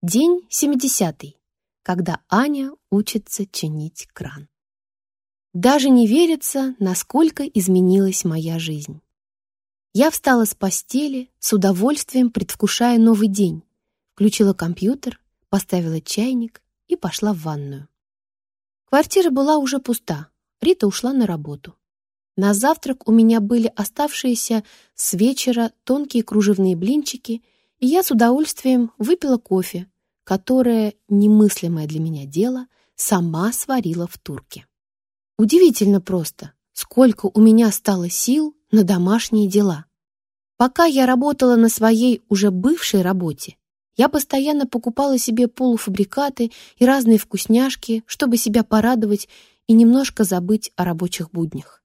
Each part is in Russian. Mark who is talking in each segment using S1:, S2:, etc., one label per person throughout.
S1: День 70 когда Аня учится чинить кран. Даже не верится, насколько изменилась моя жизнь. Я встала с постели, с удовольствием предвкушая новый день, включила компьютер, поставила чайник и пошла в ванную. Квартира была уже пуста, Рита ушла на работу. На завтрак у меня были оставшиеся с вечера тонкие кружевные блинчики — и я с удовольствием выпила кофе, которое, немыслимое для меня дело, сама сварила в турке. Удивительно просто, сколько у меня стало сил на домашние дела. Пока я работала на своей уже бывшей работе, я постоянно покупала себе полуфабрикаты и разные вкусняшки, чтобы себя порадовать и немножко забыть о рабочих буднях.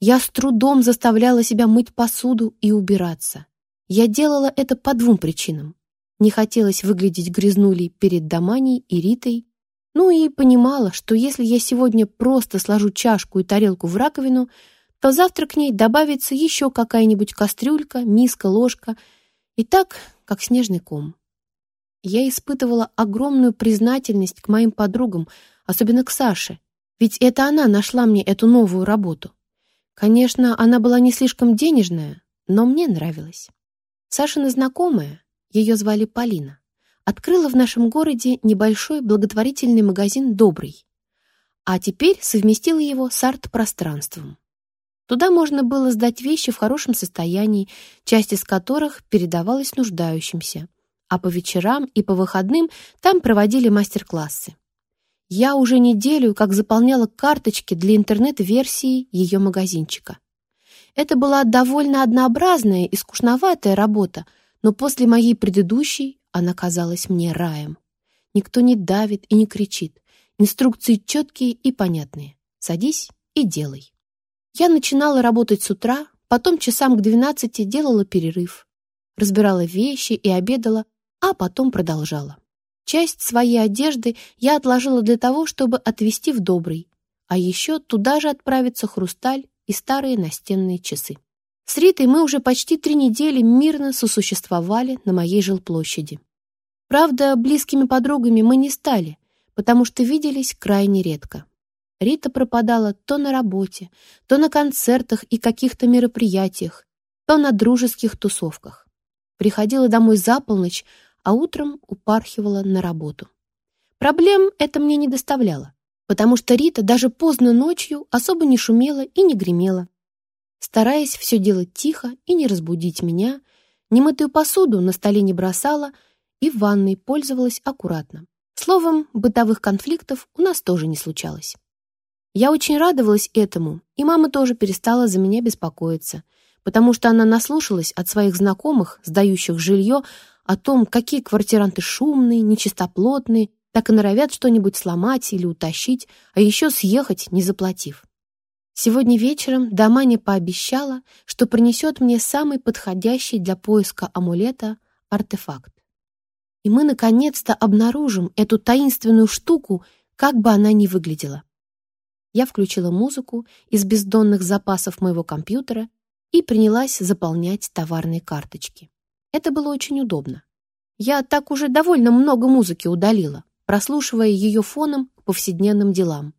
S1: Я с трудом заставляла себя мыть посуду и убираться. Я делала это по двум причинам. Не хотелось выглядеть грязнулей перед Доманей и Ритой, ну и понимала, что если я сегодня просто сложу чашку и тарелку в раковину, то завтра к ней добавится еще какая-нибудь кастрюлька, миска, ложка, и так, как снежный ком. Я испытывала огромную признательность к моим подругам, особенно к Саше, ведь это она нашла мне эту новую работу. Конечно, она была не слишком денежная, но мне нравилась. Сашина знакомая, ее звали Полина, открыла в нашем городе небольшой благотворительный магазин «Добрый», а теперь совместила его с арт-пространством. Туда можно было сдать вещи в хорошем состоянии, часть из которых передавалась нуждающимся, а по вечерам и по выходным там проводили мастер-классы. Я уже неделю как заполняла карточки для интернет-версии ее магазинчика. Это была довольно однообразная и скучноватая работа, но после моей предыдущей она казалась мне раем. Никто не давит и не кричит. Инструкции четкие и понятные. Садись и делай. Я начинала работать с утра, потом часам к двенадцати делала перерыв. Разбирала вещи и обедала, а потом продолжала. Часть своей одежды я отложила для того, чтобы отвезти в Добрый, а еще туда же отправится хрусталь и старые настенные часы. С Ритой мы уже почти три недели мирно сосуществовали на моей жилплощади. Правда, близкими подругами мы не стали, потому что виделись крайне редко. Рита пропадала то на работе, то на концертах и каких-то мероприятиях, то на дружеских тусовках. Приходила домой за полночь, а утром упархивала на работу. Проблем это мне не доставляло потому что Рита даже поздно ночью особо не шумела и не гремела. Стараясь все делать тихо и не разбудить меня, немытую посуду на столе не бросала и в ванной пользовалась аккуратно. Словом, бытовых конфликтов у нас тоже не случалось. Я очень радовалась этому, и мама тоже перестала за меня беспокоиться, потому что она наслушалась от своих знакомых, сдающих жилье, о том, какие квартиранты шумные, нечистоплотные так и норовят что-нибудь сломать или утащить, а еще съехать, не заплатив. Сегодня вечером Даманя пообещала, что принесет мне самый подходящий для поиска амулета артефакт. И мы наконец-то обнаружим эту таинственную штуку, как бы она ни выглядела. Я включила музыку из бездонных запасов моего компьютера и принялась заполнять товарные карточки. Это было очень удобно. Я так уже довольно много музыки удалила, прослушивая ее фоном к повседневным делам.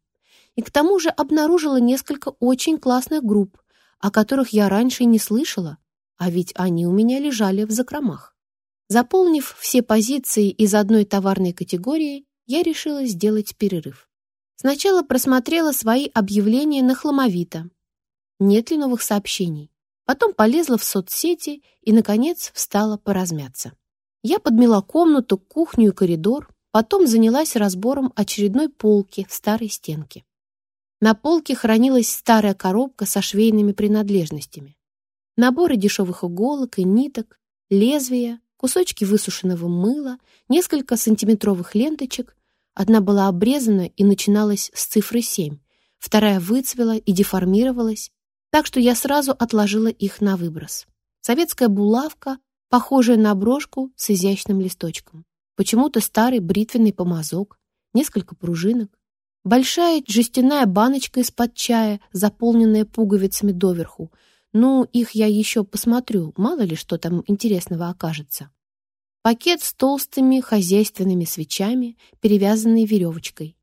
S1: И к тому же обнаружила несколько очень классных групп, о которых я раньше не слышала, а ведь они у меня лежали в закромах. Заполнив все позиции из одной товарной категории, я решила сделать перерыв. Сначала просмотрела свои объявления на Хламовито. Нет ли новых сообщений? Потом полезла в соцсети и, наконец, встала поразмяться. Я подмела комнату, кухню и коридор, Потом занялась разбором очередной полки в старой стенке. На полке хранилась старая коробка со швейными принадлежностями. Наборы дешевых иголок и ниток, лезвия, кусочки высушенного мыла, несколько сантиметровых ленточек. Одна была обрезана и начиналась с цифры 7, вторая выцвела и деформировалась, так что я сразу отложила их на выброс. Советская булавка, похожая на брошку с изящным листочком почему-то старый бритвенный помазок, несколько пружинок, большая жестяная баночка из-под чая, заполненная пуговицами доверху. Ну, их я еще посмотрю, мало ли что там интересного окажется. пакет с толстыми хозяйственными свечами, перевязанный веревочкой.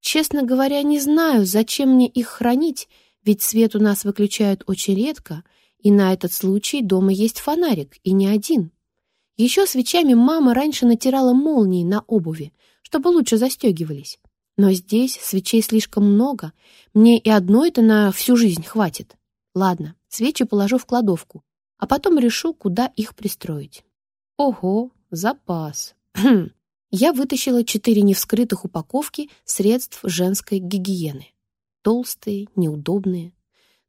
S1: Честно говоря, не знаю, зачем мне их хранить, ведь свет у нас выключают очень редко, и на этот случай дома есть фонарик, и не один. Еще свечами мама раньше натирала молнии на обуви, чтобы лучше застегивались. Но здесь свечей слишком много, мне и одной-то на всю жизнь хватит. Ладно, свечи положу в кладовку, а потом решу, куда их пристроить. Ого, запас. Я вытащила четыре невскрытых упаковки средств женской гигиены. Толстые, неудобные.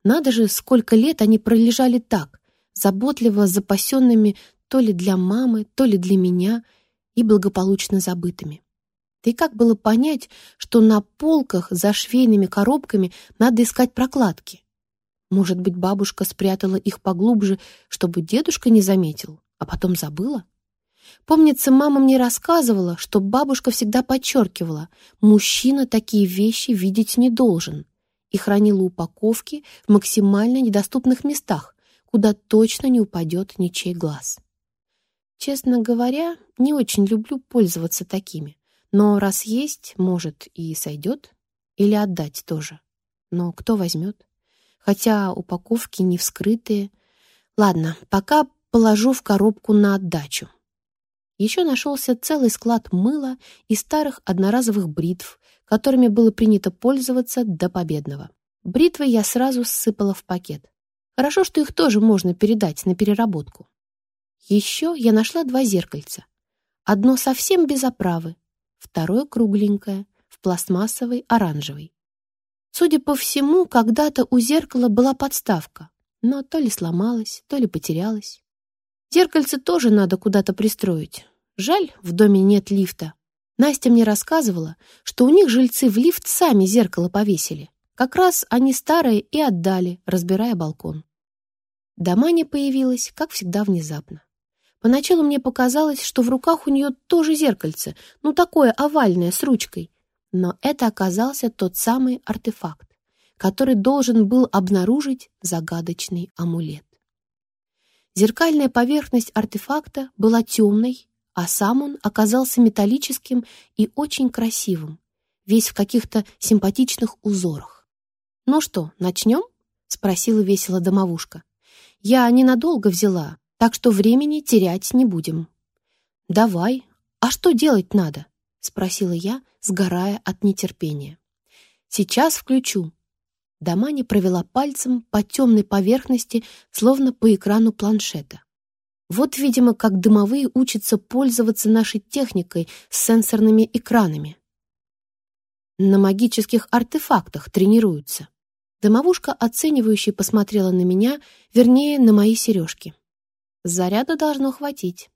S1: Надо же, сколько лет они пролежали так, заботливо запасенными то ли для мамы, то ли для меня и благополучно забытыми. Да и как было понять, что на полках за швейными коробками надо искать прокладки? Может быть, бабушка спрятала их поглубже, чтобы дедушка не заметил, а потом забыла? Помнится, мама мне рассказывала, что бабушка всегда подчеркивала, мужчина такие вещи видеть не должен, и хранила упаковки в максимально недоступных местах, куда точно не упадет ничей глаз. Честно говоря, не очень люблю пользоваться такими. Но раз есть, может, и сойдет. Или отдать тоже. Но кто возьмет? Хотя упаковки не вскрытые. Ладно, пока положу в коробку на отдачу. Еще нашелся целый склад мыла и старых одноразовых бритв, которыми было принято пользоваться до победного. Бритвы я сразу ссыпала в пакет. Хорошо, что их тоже можно передать на переработку. Еще я нашла два зеркальца. Одно совсем без оправы, второе кругленькое, в пластмассовой оранжевой. Судя по всему, когда-то у зеркала была подставка, но то ли сломалась, то ли потерялась. Зеркальце тоже надо куда-то пристроить. Жаль, в доме нет лифта. Настя мне рассказывала, что у них жильцы в лифт сами зеркало повесили. Как раз они старые и отдали, разбирая балкон. Дома не появилась, как всегда, внезапно. Поначалу мне показалось, что в руках у нее тоже зеркальце, ну такое овальное, с ручкой. Но это оказался тот самый артефакт, который должен был обнаружить загадочный амулет. Зеркальная поверхность артефакта была темной, а сам он оказался металлическим и очень красивым, весь в каких-то симпатичных узорах. «Ну что, начнем?» — спросила весело домовушка. «Я ненадолго взяла, так что времени терять не будем». «Давай. А что делать надо?» — спросила я, сгорая от нетерпения. «Сейчас включу». Дамани провела пальцем по темной поверхности, словно по экрану планшета. Вот, видимо, как дымовые учатся пользоваться нашей техникой с сенсорными экранами. На магических артефактах тренируются. Домовушка оценивающе посмотрела на меня, вернее, на мои сережки. Заряда должно хватить.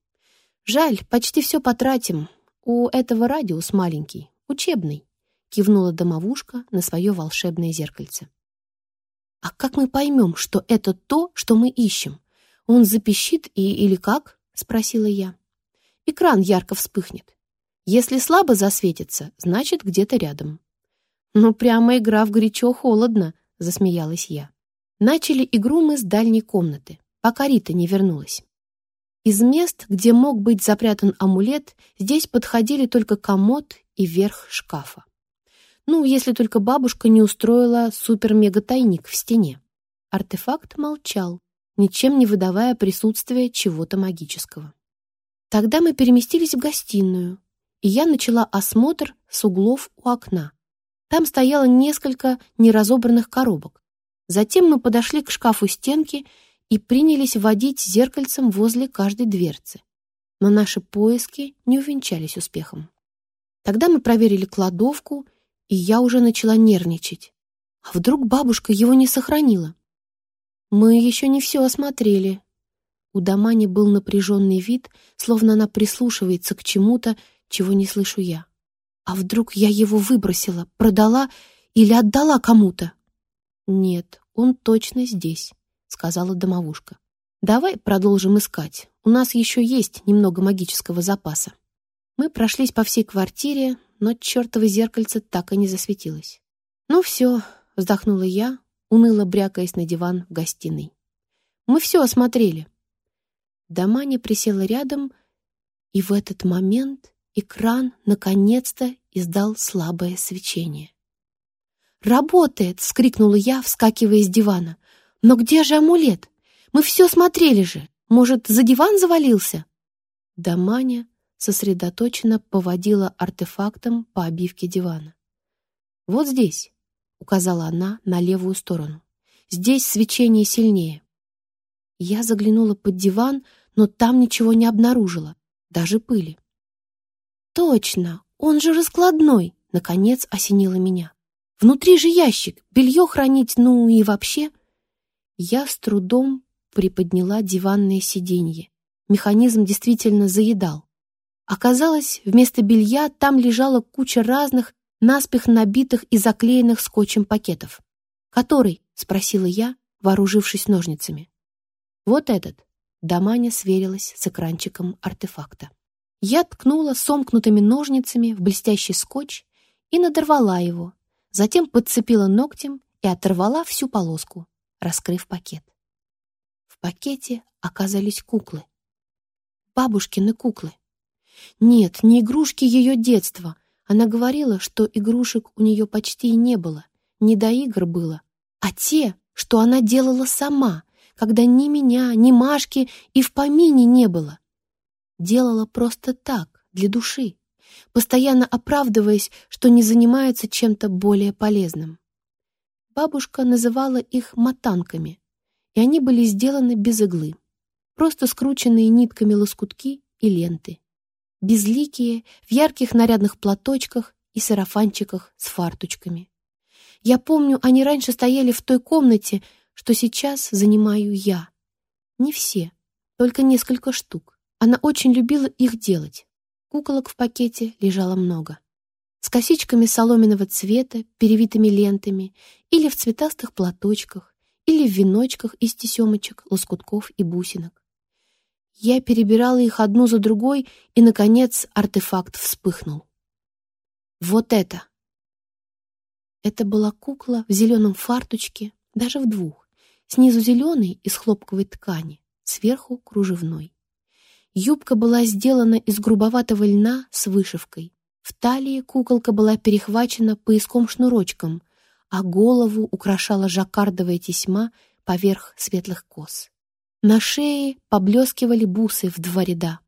S1: Жаль, почти все потратим. У этого радиус маленький, учебный, кивнула домовушка на свое волшебное зеркальце. А как мы поймем, что это то, что мы ищем? Он запищит и или как? Спросила я. Экран ярко вспыхнет. Если слабо засветится, значит, где-то рядом. Ну, прямо игра в горячо-холодно, засмеялась я. Начали игру мы с дальней комнаты пока Рита не вернулась. Из мест, где мог быть запрятан амулет, здесь подходили только комод и верх шкафа. Ну, если только бабушка не устроила супер-мега-тайник в стене. Артефакт молчал, ничем не выдавая присутствия чего-то магического. Тогда мы переместились в гостиную, и я начала осмотр с углов у окна. Там стояло несколько неразобранных коробок. Затем мы подошли к шкафу стенки и принялись водить зеркальцем возле каждой дверцы. Но наши поиски не увенчались успехом. Тогда мы проверили кладовку, и я уже начала нервничать. А вдруг бабушка его не сохранила? Мы еще не все осмотрели. У Дамани был напряженный вид, словно она прислушивается к чему-то, чего не слышу я. А вдруг я его выбросила, продала или отдала кому-то? Нет, он точно здесь сказала домовушка. «Давай продолжим искать. У нас еще есть немного магического запаса». Мы прошлись по всей квартире, но чертово зеркальце так и не засветилось. «Ну все», — вздохнула я, уныло брякаясь на диван в гостиной. «Мы все осмотрели». Даманя присела рядом, И в этот момент экран наконец-то издал слабое свечение. «Работает!» — вскрикнула я, вскакивая с дивана. «Но где же амулет? Мы все смотрели же! Может, за диван завалился?» Да Маня сосредоточенно поводила артефактом по обивке дивана. «Вот здесь», — указала она на левую сторону. «Здесь свечение сильнее». Я заглянула под диван, но там ничего не обнаружила, даже пыли. «Точно, он же раскладной!» — наконец осенило меня. «Внутри же ящик, белье хранить, ну и вообще...» Я с трудом приподняла диванное сиденье. Механизм действительно заедал. Оказалось, вместо белья там лежала куча разных, наспех набитых и заклеенных скотчем пакетов. «Который?» — спросила я, вооружившись ножницами. «Вот этот», — Даманя сверилась с экранчиком артефакта. Я ткнула сомкнутыми ножницами в блестящий скотч и надорвала его, затем подцепила ногтем и оторвала всю полоску, раскрыв пакет. В пакете оказались куклы. Бабушкины куклы. Нет, не игрушки ее детства. Она говорила, что игрушек у нее почти и не было, не до игр было, а те, что она делала сама, когда ни меня, ни Машки и в помине не было. Делала просто так, для души, постоянно оправдываясь, что не занимается чем-то более полезным. Бабушка называла их мотанками, и они были сделаны без иглы, просто скрученные нитками лоскутки и ленты безликие, в ярких нарядных платочках и сарафанчиках с фарточками. Я помню, они раньше стояли в той комнате, что сейчас занимаю я. Не все, только несколько штук. Она очень любила их делать. Куколок в пакете лежало много. С косичками соломенного цвета, перевитыми лентами, или в цветастых платочках, или в веночках из тесемочек, лоскутков и бусинок. Я перебирала их одну за другой, и, наконец, артефакт вспыхнул. Вот это! Это была кукла в зеленом фартучке, даже в двух. Снизу зеленый из хлопковой ткани, сверху кружевной. Юбка была сделана из грубоватого льна с вышивкой. В талии куколка была перехвачена пояском-шнурочком, а голову украшала жаккардовая тесьма поверх светлых кос. На шее поблескивали бусы в два ряда.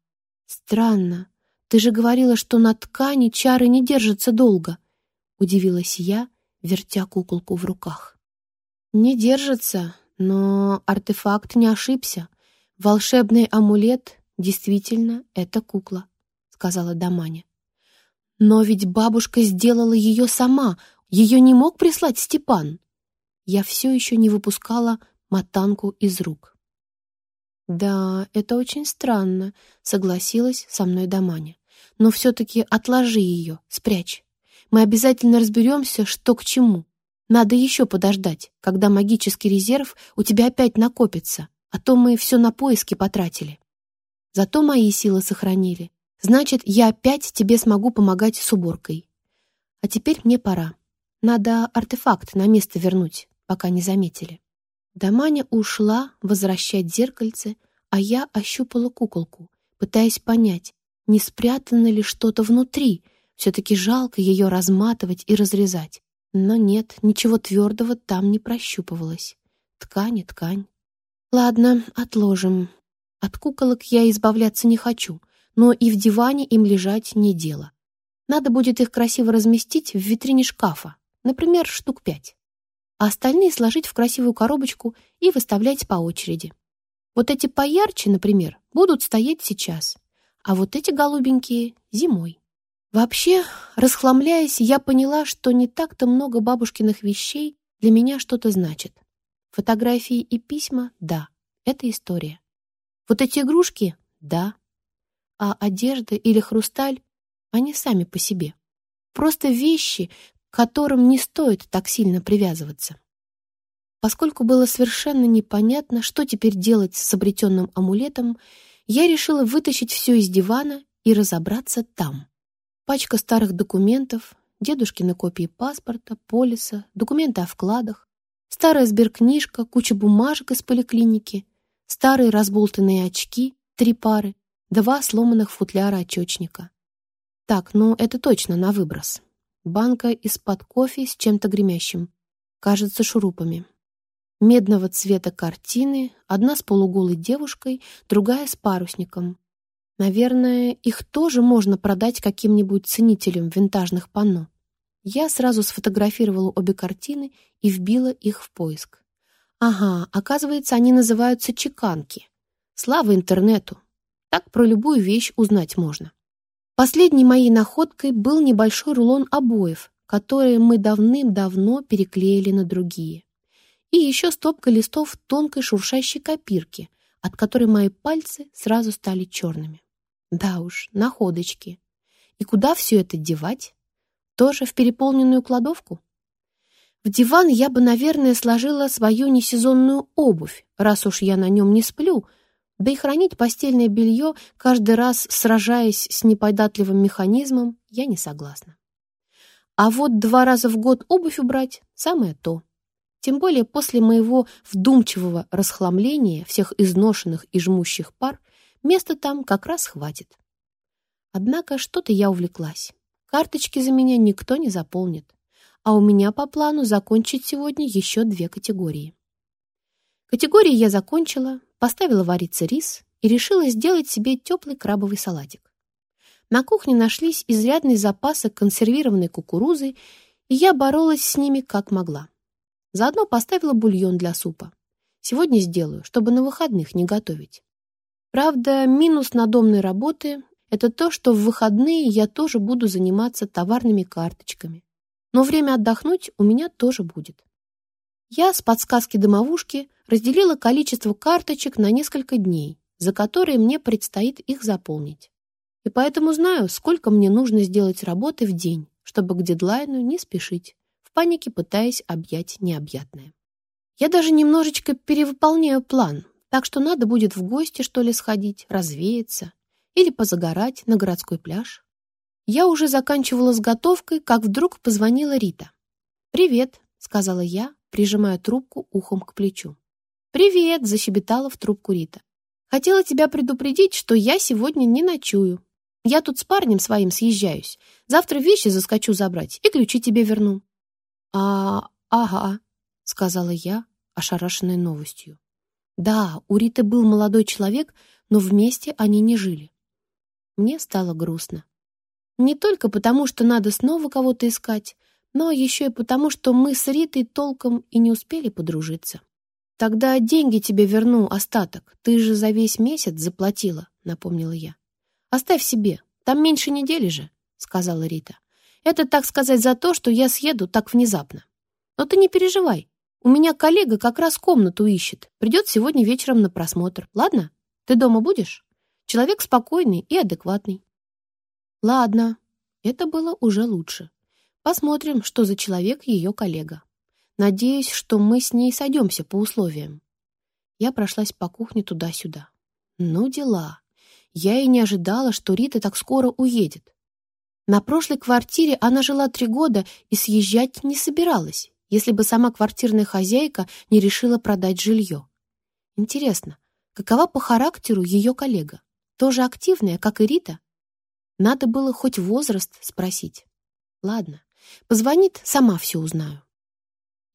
S1: «Странно. Ты же говорила, что на ткани чары не держатся долго», — удивилась я, вертя куколку в руках. «Не держатся, но артефакт не ошибся. Волшебный амулет действительно это кукла», — сказала Даманя. «Но ведь бабушка сделала ее сама, ее не мог прислать Степан». Я все еще не выпускала мотанку из рук. «Да, это очень странно», — согласилась со мной Даманя. «Но все-таки отложи ее, спрячь. Мы обязательно разберемся, что к чему. Надо еще подождать, когда магический резерв у тебя опять накопится, а то мы все на поиски потратили. Зато мои силы сохранили. Значит, я опять тебе смогу помогать с уборкой. А теперь мне пора. Надо артефакт на место вернуть, пока не заметили». Даманя ушла возвращать зеркальце, а я ощупала куколку, пытаясь понять, не спрятано ли что-то внутри. Все-таки жалко ее разматывать и разрезать. Но нет, ничего твердого там не прощупывалось. Ткань и ткань. Ладно, отложим. От куколок я избавляться не хочу, но и в диване им лежать не дело. Надо будет их красиво разместить в витрине шкафа, например, штук пять а остальные сложить в красивую коробочку и выставлять по очереди. Вот эти поярче, например, будут стоять сейчас, а вот эти голубенькие — зимой. Вообще, расхламляясь, я поняла, что не так-то много бабушкиных вещей для меня что-то значит. Фотографии и письма — да, это история. Вот эти игрушки — да. А одежда или хрусталь — они сами по себе. Просто вещи, к которым не стоит так сильно привязываться. Поскольку было совершенно непонятно, что теперь делать с обретенным амулетом, я решила вытащить все из дивана и разобраться там. Пачка старых документов, дедушкины копии паспорта, полиса, документы о вкладах, старая сберкнижка, куча бумажек из поликлиники, старые разболтанные очки, три пары, два сломанных футляра очечника. Так, ну это точно на выброс. Банка из-под кофе с чем-то гремящим. Кажется, шурупами. Медного цвета картины, одна с полуголой девушкой, другая с парусником. Наверное, их тоже можно продать каким-нибудь ценителям винтажных панно. Я сразу сфотографировала обе картины и вбила их в поиск. Ага, оказывается, они называются чеканки. Слава интернету. Так про любую вещь узнать можно. Последней моей находкой был небольшой рулон обоев, которые мы давным-давно переклеили на другие. И еще стопка листов тонкой шуршащей копирки, от которой мои пальцы сразу стали черными. Да уж, находочки. И куда все это девать? Тоже в переполненную кладовку? В диван я бы, наверное, сложила свою несезонную обувь, раз уж я на нем не сплю, да и хранить постельное белье, каждый раз сражаясь с неподатливым механизмом, я не согласна. А вот два раза в год обувь убрать — самое то. Тем более после моего вдумчивого расхламления всех изношенных и жмущих пар Места там как раз хватит. Однако что-то я увлеклась. Карточки за меня никто не заполнит. А у меня по плану закончить сегодня еще две категории. Категории я закончила, поставила вариться рис и решила сделать себе теплый крабовый салатик. На кухне нашлись изрядные запасы консервированной кукурузы, и я боролась с ними как могла. Заодно поставила бульон для супа. Сегодня сделаю, чтобы на выходных не готовить. Правда, минус надомной работы — это то, что в выходные я тоже буду заниматься товарными карточками. Но время отдохнуть у меня тоже будет. Я с подсказки домовушки разделила количество карточек на несколько дней, за которые мне предстоит их заполнить. И поэтому знаю, сколько мне нужно сделать работы в день, чтобы к дедлайну не спешить, в панике пытаясь объять необъятное. Я даже немножечко перевыполняю план, так что надо будет в гости, что ли, сходить, развеяться или позагорать на городской пляж. Я уже заканчивала с готовкой, как вдруг позвонила Рита. «Привет», — сказала я, прижимая трубку ухом к плечу. «Привет», — защебетала в трубку Рита. «Хотела тебя предупредить, что я сегодня не ночую. Я тут с парнем своим съезжаюсь. Завтра вещи заскочу забрать и ключи тебе верну». «А, ага», — сказала я, ошарашенная новостью. Да, у Риты был молодой человек, но вместе они не жили. Мне стало грустно. Не только потому, что надо снова кого-то искать, но еще и потому, что мы с Ритой толком и не успели подружиться. «Тогда деньги тебе верну, остаток. Ты же за весь месяц заплатила», — напомнила я. «Оставь себе, там меньше недели же», — сказала Рита. «Это, так сказать, за то, что я съеду так внезапно. Но ты не переживай, у меня коллега как раз комнату ищет. Придет сегодня вечером на просмотр. Ладно? Ты дома будешь? Человек спокойный и адекватный. Ладно. Это было уже лучше. Посмотрим, что за человек ее коллега. Надеюсь, что мы с ней сойдемся по условиям. Я прошлась по кухне туда-сюда. Ну, дела. Я и не ожидала, что Рита так скоро уедет. На прошлой квартире она жила три года и съезжать не собиралась если бы сама квартирная хозяйка не решила продать жилье. Интересно, какова по характеру ее коллега? Тоже активная, как и Рита? Надо было хоть возраст спросить. Ладно, позвонит, сама все узнаю.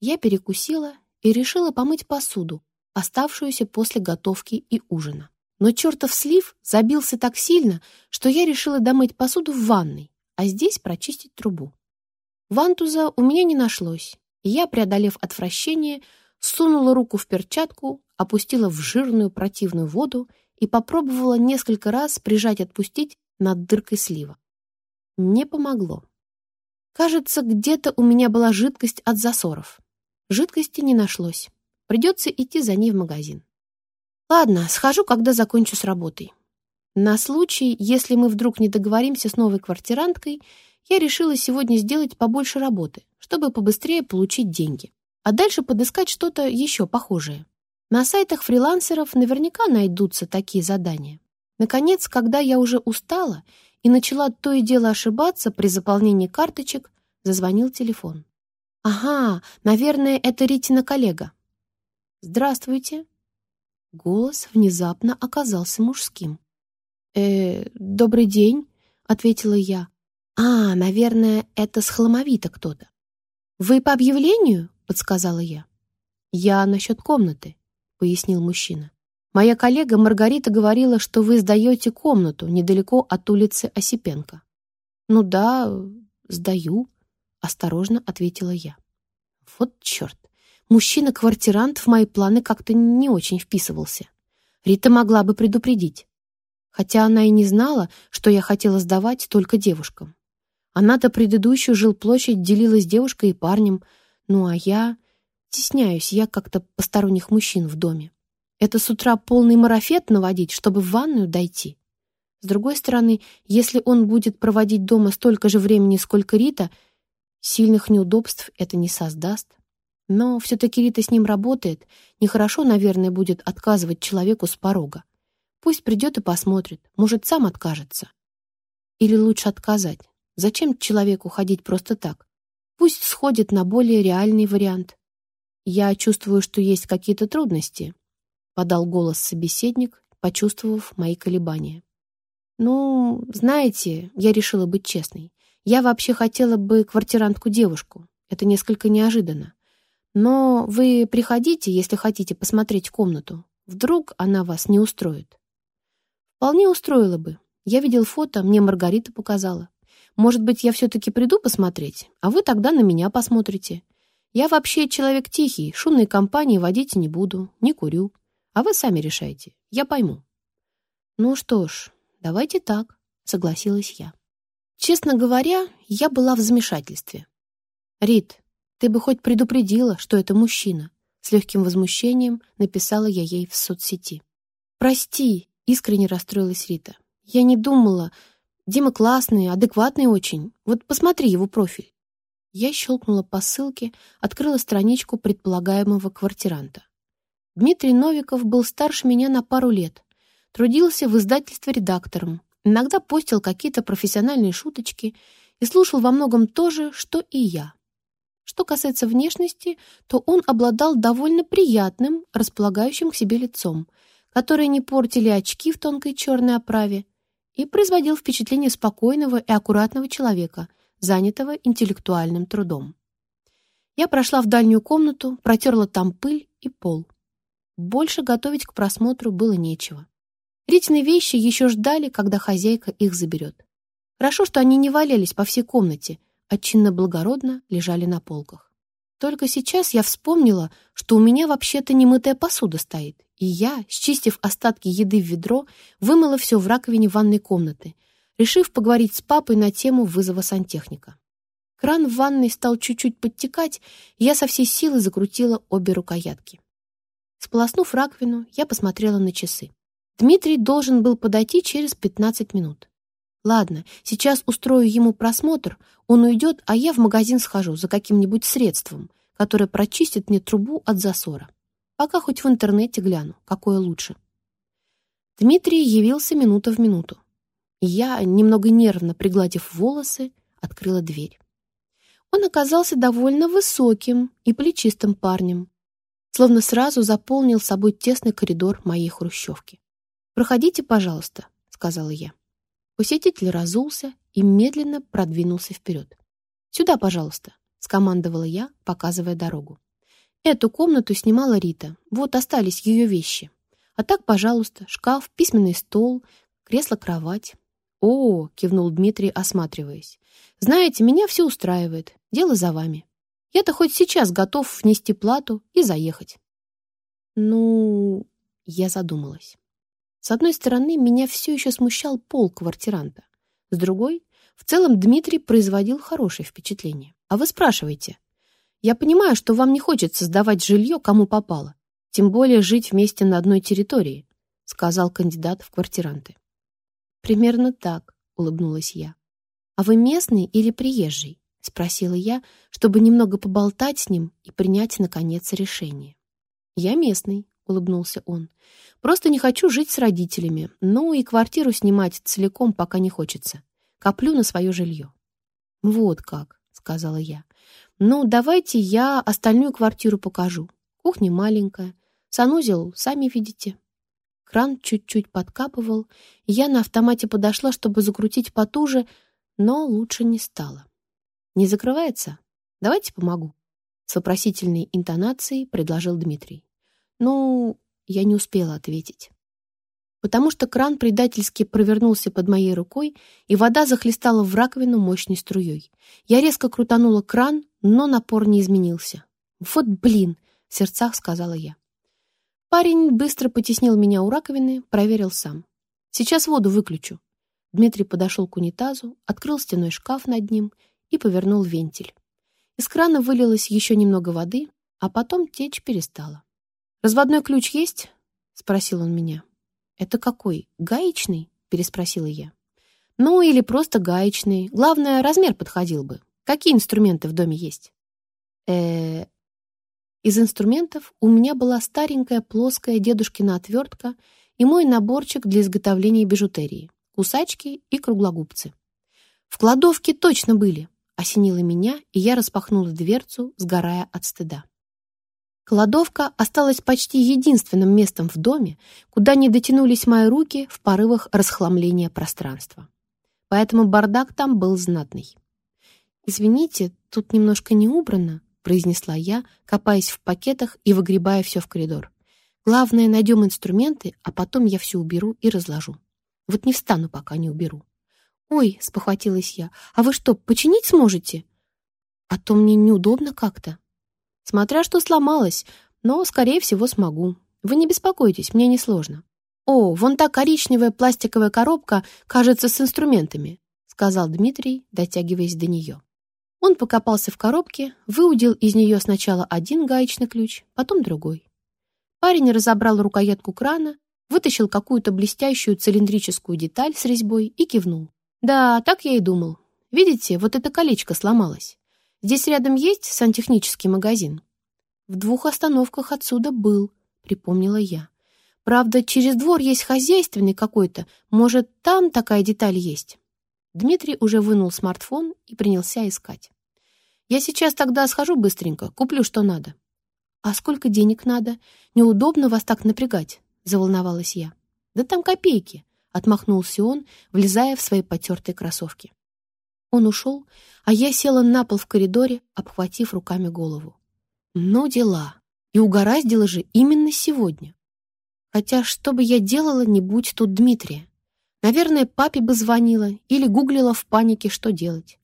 S1: Я перекусила и решила помыть посуду, оставшуюся после готовки и ужина. Но чертов слив забился так сильно, что я решила домыть посуду в ванной, а здесь прочистить трубу. Вантуза у меня не нашлось, я, преодолев отвращение, сунула руку в перчатку, опустила в жирную противную воду и попробовала несколько раз прижать-отпустить над дыркой слива. Не помогло. Кажется, где-то у меня была жидкость от засоров. Жидкости не нашлось. Придется идти за ней в магазин. Ладно, схожу, когда закончу с работой. На случай, если мы вдруг не договоримся с новой квартиранткой, я решила сегодня сделать побольше работы, чтобы побыстрее получить деньги, а дальше подыскать что-то еще похожее. На сайтах фрилансеров наверняка найдутся такие задания. Наконец, когда я уже устала и начала то и дело ошибаться при заполнении карточек, зазвонил телефон. «Ага, наверное, это Ритина коллега». «Здравствуйте». Голос внезапно оказался мужским. «Э, добрый день», — ответила я. «А, наверное, это с Холомовита кто-то». «Вы по объявлению?» — подсказала я. «Я насчет комнаты», — пояснил мужчина. «Моя коллега Маргарита говорила, что вы сдаете комнату недалеко от улицы Осипенко». «Ну да, сдаю», — осторожно ответила я. «Вот черт! Мужчина-квартирант в мои планы как-то не очень вписывался. Рита могла бы предупредить. Хотя она и не знала, что я хотела сдавать только девушкам. Она-то предыдущую жилплощадь делила с девушкой и парнем, ну а я... Стесняюсь я как-то посторонних мужчин в доме. Это с утра полный марафет наводить, чтобы в ванную дойти. С другой стороны, если он будет проводить дома столько же времени, сколько Рита, сильных неудобств это не создаст. Но все-таки Рита с ним работает, нехорошо, наверное, будет отказывать человеку с порога. Пусть придет и посмотрит, может, сам откажется. Или лучше отказать. Зачем человеку ходить просто так? Пусть сходит на более реальный вариант. «Я чувствую, что есть какие-то трудности», — подал голос собеседник, почувствовав мои колебания. «Ну, знаете, я решила быть честной. Я вообще хотела бы квартирантку-девушку. Это несколько неожиданно. Но вы приходите, если хотите посмотреть комнату. Вдруг она вас не устроит?» «Вполне устроила бы. Я видел фото, мне Маргарита показала. Может быть, я все-таки приду посмотреть, а вы тогда на меня посмотрите. Я вообще человек тихий, шумной компании водить не буду, не курю. А вы сами решайте, я пойму. Ну что ж, давайте так, согласилась я. Честно говоря, я была в замешательстве. Рит, ты бы хоть предупредила, что это мужчина. С легким возмущением написала я ей в соцсети. «Прости», — искренне расстроилась Рита. «Я не думала. Дима классный, адекватный очень. Вот посмотри его профиль». Я щелкнула по ссылке, открыла страничку предполагаемого квартиранта. Дмитрий Новиков был старше меня на пару лет. Трудился в издательстве редактором, иногда постил какие-то профессиональные шуточки и слушал во многом то же, что и я. Что касается внешности, то он обладал довольно приятным, располагающим к себе лицом, которое не портили очки в тонкой черной оправе, и производил впечатление спокойного и аккуратного человека – занятого интеллектуальным трудом. Я прошла в дальнюю комнату, протерла там пыль и пол. Больше готовить к просмотру было нечего. Ритины вещи еще ждали, когда хозяйка их заберет. Хорошо, что они не валялись по всей комнате, а чинно-благородно лежали на полках. Только сейчас я вспомнила, что у меня вообще-то немытая посуда стоит, и я, счистив остатки еды в ведро, вымыла все в раковине ванной комнаты, решив поговорить с папой на тему вызова сантехника. Кран в ванной стал чуть-чуть подтекать, и я со всей силы закрутила обе рукоятки. Сполоснув раковину, я посмотрела на часы. Дмитрий должен был подойти через 15 минут. Ладно, сейчас устрою ему просмотр, он уйдет, а я в магазин схожу за каким-нибудь средством, которое прочистит мне трубу от засора. Пока хоть в интернете гляну, какое лучше. Дмитрий явился минута в минуту. Я, немного нервно пригладив волосы, открыла дверь. Он оказался довольно высоким и плечистым парнем, словно сразу заполнил собой тесный коридор моей хрущевки. «Проходите, пожалуйста», — сказала я. Посетитель разулся и медленно продвинулся вперед. «Сюда, пожалуйста», — скомандовала я, показывая дорогу. Эту комнату снимала Рита, вот остались ее вещи. А так, пожалуйста, шкаф, письменный стол, кресло-кровать. «О!» — кивнул Дмитрий, осматриваясь. «Знаете, меня все устраивает. Дело за вами. Я-то хоть сейчас готов внести плату и заехать». «Ну...» — я задумалась. С одной стороны, меня все еще смущал пол квартиранта. С другой, в целом Дмитрий производил хорошее впечатление. А вы спрашиваете. Я понимаю, что вам не хочется сдавать жилье, кому попало. Тем более жить вместе на одной территории, сказал кандидат в квартиранты. «Примерно так», — улыбнулась я. «А вы местный или приезжий?» — спросила я, чтобы немного поболтать с ним и принять, наконец, решение. «Я местный», — улыбнулся он. «Просто не хочу жить с родителями, ну и квартиру снимать целиком пока не хочется. Коплю на свое жилье». «Вот как», — сказала я. «Ну, давайте я остальную квартиру покажу. Кухня маленькая, санузел, сами видите». Кран чуть-чуть подкапывал, я на автомате подошла, чтобы закрутить потуже, но лучше не стало. «Не закрывается? Давайте помогу», — с вопросительной интонацией предложил Дмитрий. «Ну, я не успела ответить» потому что кран предательски провернулся под моей рукой, и вода захлестала в раковину мощной струей. Я резко крутанула кран, но напор не изменился. «Вот блин!» — в сердцах сказала я. Парень быстро потеснил меня у раковины, проверил сам. «Сейчас воду выключу». Дмитрий подошел к унитазу, открыл стеной шкаф над ним и повернул вентиль. Из крана вылилось еще немного воды, а потом течь перестала. «Разводной ключ есть?» — спросил он меня. «Это какой? Гаечный?» — переспросила я. «Ну, или просто гаечный. Главное, размер подходил бы. Какие инструменты в доме есть?» э Из инструментов у меня была старенькая плоская дедушкина отвертка и мой наборчик для изготовления бижутерии, кусачки и круглогубцы. В кладовке точно были, осенило меня, и я распахнула дверцу, сгорая от стыда. Кладовка осталась почти единственным местом в доме, куда не дотянулись мои руки в порывах расхламления пространства. Поэтому бардак там был знатный. «Извините, тут немножко не убрано», — произнесла я, копаясь в пакетах и выгребая все в коридор. «Главное, найдем инструменты, а потом я все уберу и разложу. Вот не встану, пока не уберу». «Ой», — спохватилась я, — «а вы что, починить сможете?» «А то мне неудобно как-то». Смотря что сломалось, но, скорее всего, смогу. Вы не беспокойтесь, мне несложно. О, вон та коричневая пластиковая коробка, кажется, с инструментами, сказал Дмитрий, дотягиваясь до нее. Он покопался в коробке, выудил из нее сначала один гаечный ключ, потом другой. Парень разобрал рукоятку крана, вытащил какую-то блестящую цилиндрическую деталь с резьбой и кивнул. «Да, так я и думал. Видите, вот это колечко сломалось. Здесь рядом есть сантехнический магазин?» «В двух остановках отсюда был», — припомнила я. «Правда, через двор есть хозяйственный какой-то. Может, там такая деталь есть?» Дмитрий уже вынул смартфон и принялся искать. «Я сейчас тогда схожу быстренько, куплю, что надо». «А сколько денег надо? Неудобно вас так напрягать», — заволновалась я. «Да там копейки», — отмахнулся он, влезая в свои потертые кроссовки. Он ушел, а я села на пол в коридоре, обхватив руками голову. Но дела. И угораздило же именно сегодня. Хотя что бы я делала, не будь тут Дмитрия? Наверное, папе бы звонила или гуглила в панике, что делать.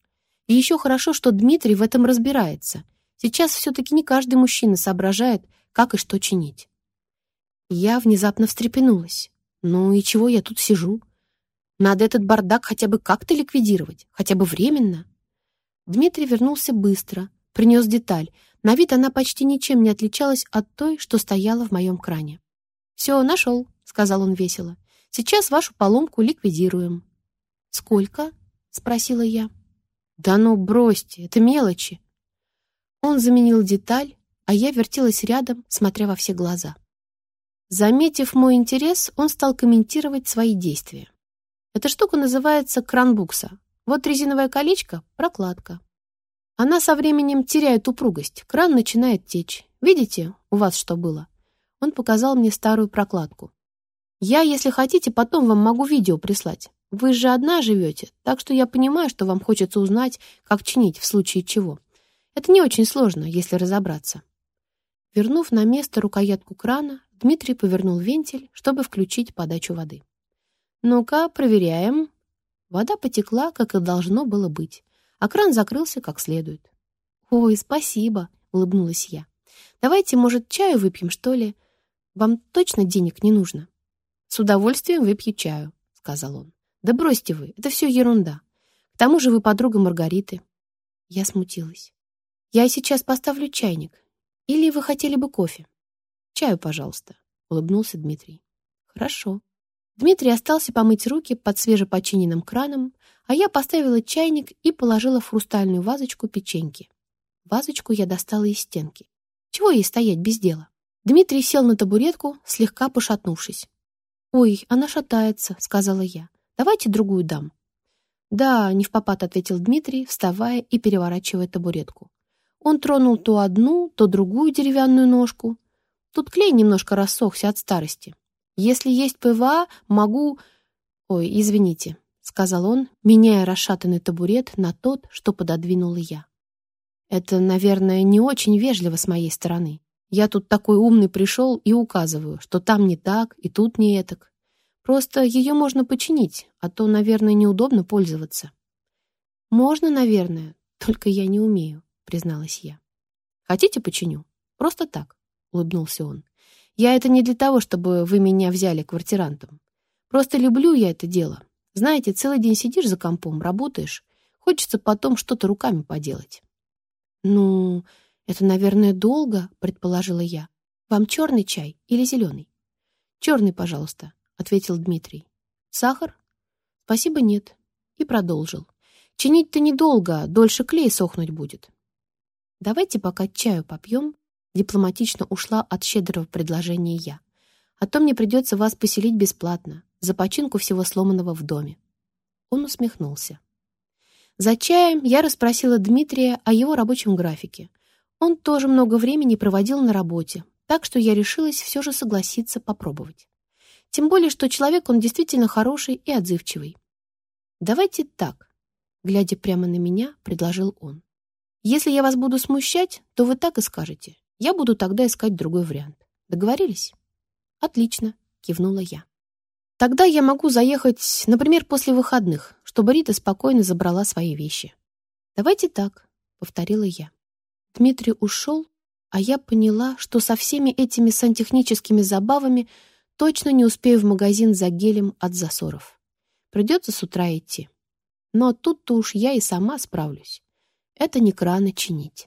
S1: И еще хорошо, что Дмитрий в этом разбирается. Сейчас все-таки не каждый мужчина соображает, как и что чинить. Я внезапно встрепенулась. Ну и чего я тут сижу? Надо этот бардак хотя бы как-то ликвидировать, хотя бы временно. Дмитрий вернулся быстро, принес деталь. На вид она почти ничем не отличалась от той, что стояла в моем кране. «Все, нашел», — сказал он весело. «Сейчас вашу поломку ликвидируем». «Сколько?» — спросила я. «Да ну, бросьте, это мелочи». Он заменил деталь, а я вертелась рядом, смотря во все глаза. Заметив мой интерес, он стал комментировать свои действия. Эта штука называется кранбукса. Вот резиновое колечко — прокладка. Она со временем теряет упругость, кран начинает течь. Видите, у вас что было? Он показал мне старую прокладку. Я, если хотите, потом вам могу видео прислать. Вы же одна живете, так что я понимаю, что вам хочется узнать, как чинить в случае чего. Это не очень сложно, если разобраться. Вернув на место рукоятку крана, Дмитрий повернул вентиль, чтобы включить подачу воды. «Ну-ка, проверяем». Вода потекла, как и должно было быть, а кран закрылся как следует. «Ой, спасибо», — улыбнулась я. «Давайте, может, чаю выпьем, что ли? Вам точно денег не нужно?» «С удовольствием выпью чаю», — сказал он. «Да бросьте вы, это все ерунда. К тому же вы подруга Маргариты». Я смутилась. «Я сейчас поставлю чайник. Или вы хотели бы кофе?» «Чаю, пожалуйста», — улыбнулся Дмитрий. «Хорошо», Дмитрий остался помыть руки под свежепочиненным краном, а я поставила чайник и положила в хрустальную вазочку печеньки. Вазочку я достала из стенки. Чего ей стоять без дела? Дмитрий сел на табуретку, слегка пошатнувшись. «Ой, она шатается», — сказала я. «Давайте другую дам». «Да», — невпопад ответил Дмитрий, вставая и переворачивая табуретку. Он тронул то одну, то другую деревянную ножку. Тут клей немножко рассохся от старости. Если есть ПВА, могу... Ой, извините, сказал он, меняя расшатанный табурет на тот, что пододвинула я. Это, наверное, не очень вежливо с моей стороны. Я тут такой умный пришел и указываю, что там не так и тут не этак. Просто ее можно починить, а то, наверное, неудобно пользоваться. Можно, наверное, только я не умею, призналась я. Хотите, починю? Просто так, улыбнулся он. Я это не для того, чтобы вы меня взяли квартирантом. Просто люблю я это дело. Знаете, целый день сидишь за компом, работаешь. Хочется потом что-то руками поделать. Ну, это, наверное, долго, предположила я. Вам черный чай или зеленый? Черный, пожалуйста, ответил Дмитрий. Сахар? Спасибо, нет. И продолжил. Чинить-то недолго, дольше клей сохнуть будет. Давайте пока чаю попьем, дипломатично ушла от щедрого предложения я. А то мне придется вас поселить бесплатно за починку всего сломанного в доме. Он усмехнулся. За чаем я расспросила Дмитрия о его рабочем графике. Он тоже много времени проводил на работе, так что я решилась все же согласиться попробовать. Тем более, что человек он действительно хороший и отзывчивый. «Давайте так», — глядя прямо на меня, предложил он. «Если я вас буду смущать, то вы так и скажете. Я буду тогда искать другой вариант. Договорились?» «Отлично», — кивнула я. Тогда я могу заехать, например, после выходных, чтобы Рита спокойно забрала свои вещи. Давайте так, повторила я. Дмитрий ушел, а я поняла, что со всеми этими сантехническими забавами точно не успею в магазин за гелем от засоров. Придется с утра идти. Но тут-то уж я и сама справлюсь. Это не краны чинить.